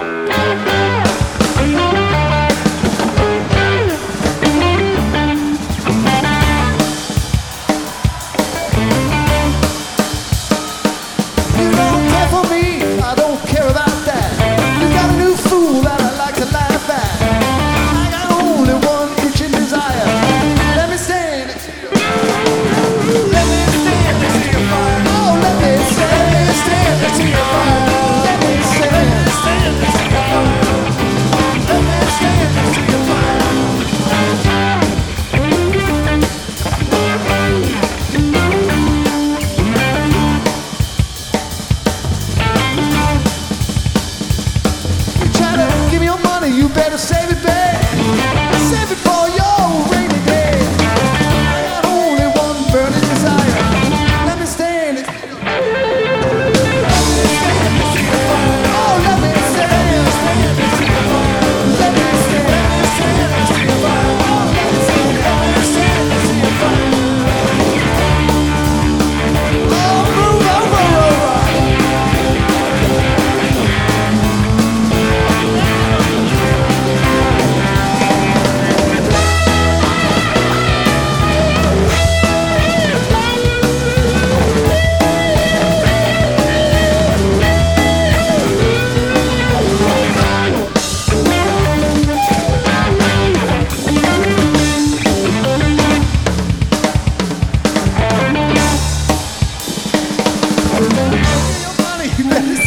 Bye.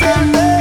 December.